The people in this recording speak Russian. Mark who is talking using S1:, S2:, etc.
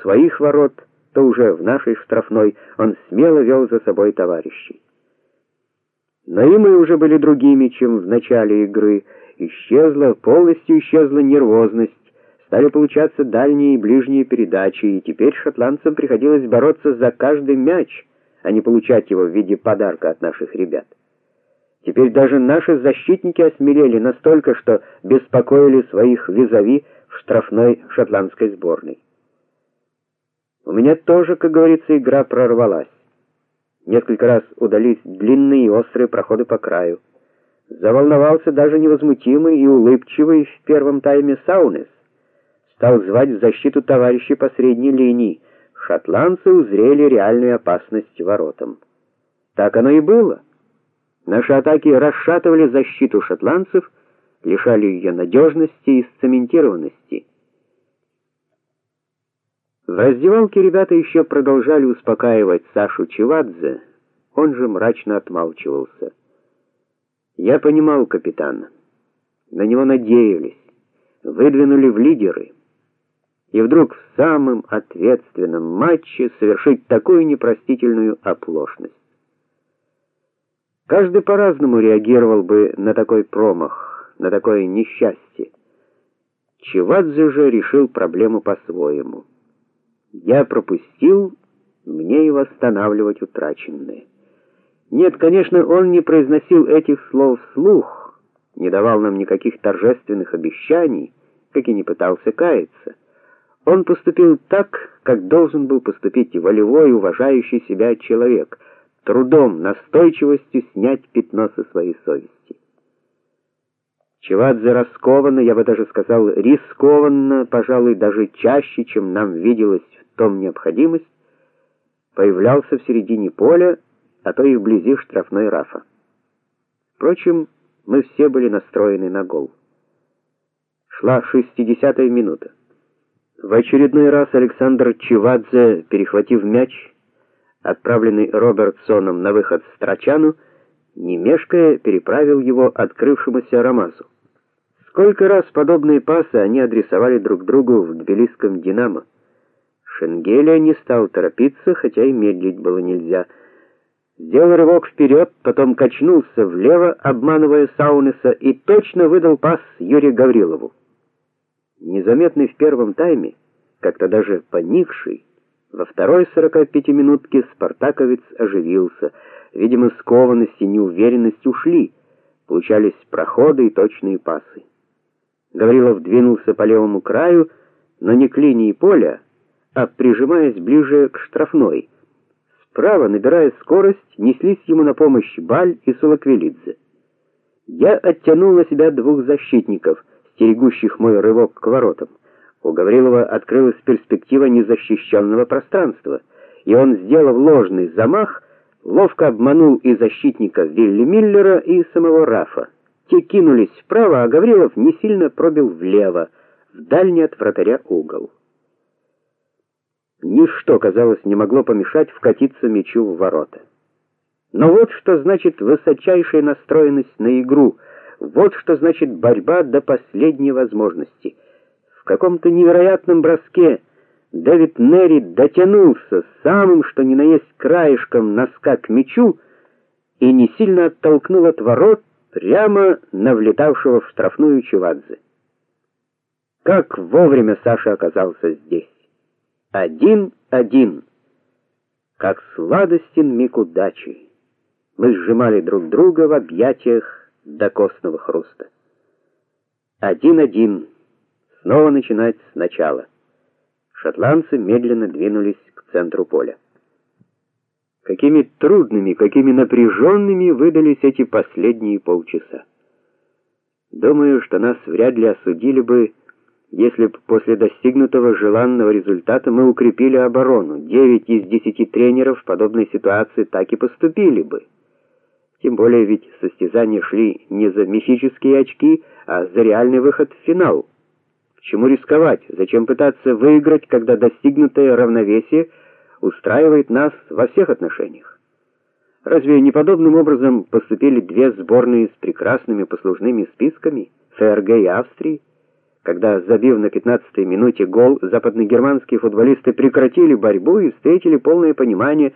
S1: своих ворот, то уже в нашей штрафной он смело вел за собой товарищей. Но и мы уже были другими, чем в начале игры. Исчезла, полностью исчезла нервозность, стали получаться дальние и ближние передачи, и теперь шотландцам приходилось бороться за каждый мяч, а не получать его в виде подарка от наших ребят. Теперь даже наши защитники осмелели настолько, что беспокоили своих визави в штрафной шотландской сборной. У меня тоже, как говорится, игра прорвалась. Несколько раз удались длинные и острые проходы по краю. Заволновался даже невозмутимый и улыбчивый в первом тайме Саунес. Стал звать в защиту товарищей по средней линии. Шотландцы узрели реальную опасность воротам. Так оно и было. Наши атаки расшатывали защиту шотландцев, лишали ее надежности и сцементированности. В раздевалке ребята еще продолжали успокаивать Сашу Чевадзе, он же мрачно отмалчивался. Я понимал капитана. На него надеялись, выдвинули в лидеры. И вдруг в самом ответственном матче совершить такую непростительную оплошность. Каждый по-разному реагировал бы на такой промах, на такое несчастье. Чевадзе же решил проблему по-своему. Я пропустил, мне и восстанавливать утраченное. Нет, конечно, он не произносил этих слов вслух, не давал нам никаких торжественных обещаний, как и не пытался каяться. Он поступил так, как должен был поступить волевой, уважающий себя человек, трудом, настойчивостью снять пятно со своей совести. Чевадзе раскованно, я бы даже сказал, рискованно, пожалуй, даже чаще, чем нам виделось в том необходимость, появлялся в середине поля, а то и вблизи штрафной рафа. Впрочем, мы все были настроены на гол. Шла шестидесятая минута. В очередной раз Александр Чевадзе, перехватив мяч, отправленный Робертсоном на выход Страчану, не мешкая переправил его открывшемуся Рамазу. Сколько раз подобные пасы они адресовали друг другу в тбилисском Динамо. Шенгелия не стал торопиться, хотя и медлить было нельзя. Сделал рывок вперед, потом качнулся влево, обманывая Саунеса, и точно выдал пас Юрию Гаврилову. Незаметный в первом тайме, как-то даже поникший, во второй 45-минутке спартаковец оживился. Видимо, скованность и неуверенность ушли. Получались проходы и точные пасы. Гаврилов двинулся по левому краю, но не к линии поля, а прижимаясь ближе к штрафной. Справа, набирая скорость, неслись ему на помощь Баль и Сулаквилидзе. Я оттянул на себя двух защитников, стерегущих мой рывок к воротам. У Гаврилова открылась перспектива незащищенного пространства, и он, сделав ложный замах, ловко обманул и защитника Вилли Миллера, и самого Рафа. Те кинулись вправо, а Гаврилов не сильно пробил влево, в дальний от вратаря угол. Ничто, казалось, не могло помешать вкатиться мячу в ворота. Но вот что значит высочайшая настроенность на игру, вот что значит борьба до последней возможности — каком-то невероятном броске Дэвид Нерри дотянулся самым что ни на есть краешком носка к мячу и не сильно оттолкнул от ворот прямо на влетавшего в штрафную Чевадзе. Как вовремя Саша оказался здесь. Один-один. Как сладостен миг удачи. Мы сжимали друг друга в объятиях до костного хруста. Один-один снова начинать сначала. Шотландцы медленно двинулись к центру поля. Какими трудными, какими напряженными выдались эти последние полчаса. Думаю, что нас вряд ли осудили бы, если бы после достигнутого желанного результата мы укрепили оборону. Девять из десяти тренеров в подобной ситуации так и поступили бы. Тем более ведь состязания шли не за мифические очки, а за реальный выход в финал. К чему рисковать? Зачем пытаться выиграть, когда достигнутое равновесие устраивает нас во всех отношениях? Разве не подобным образом поступили две сборные с прекрасными послужными списками ФРГ и Австрии? Когда, забив на 15-й минуте гол, западногерманские футболисты прекратили борьбу и встретили полное понимание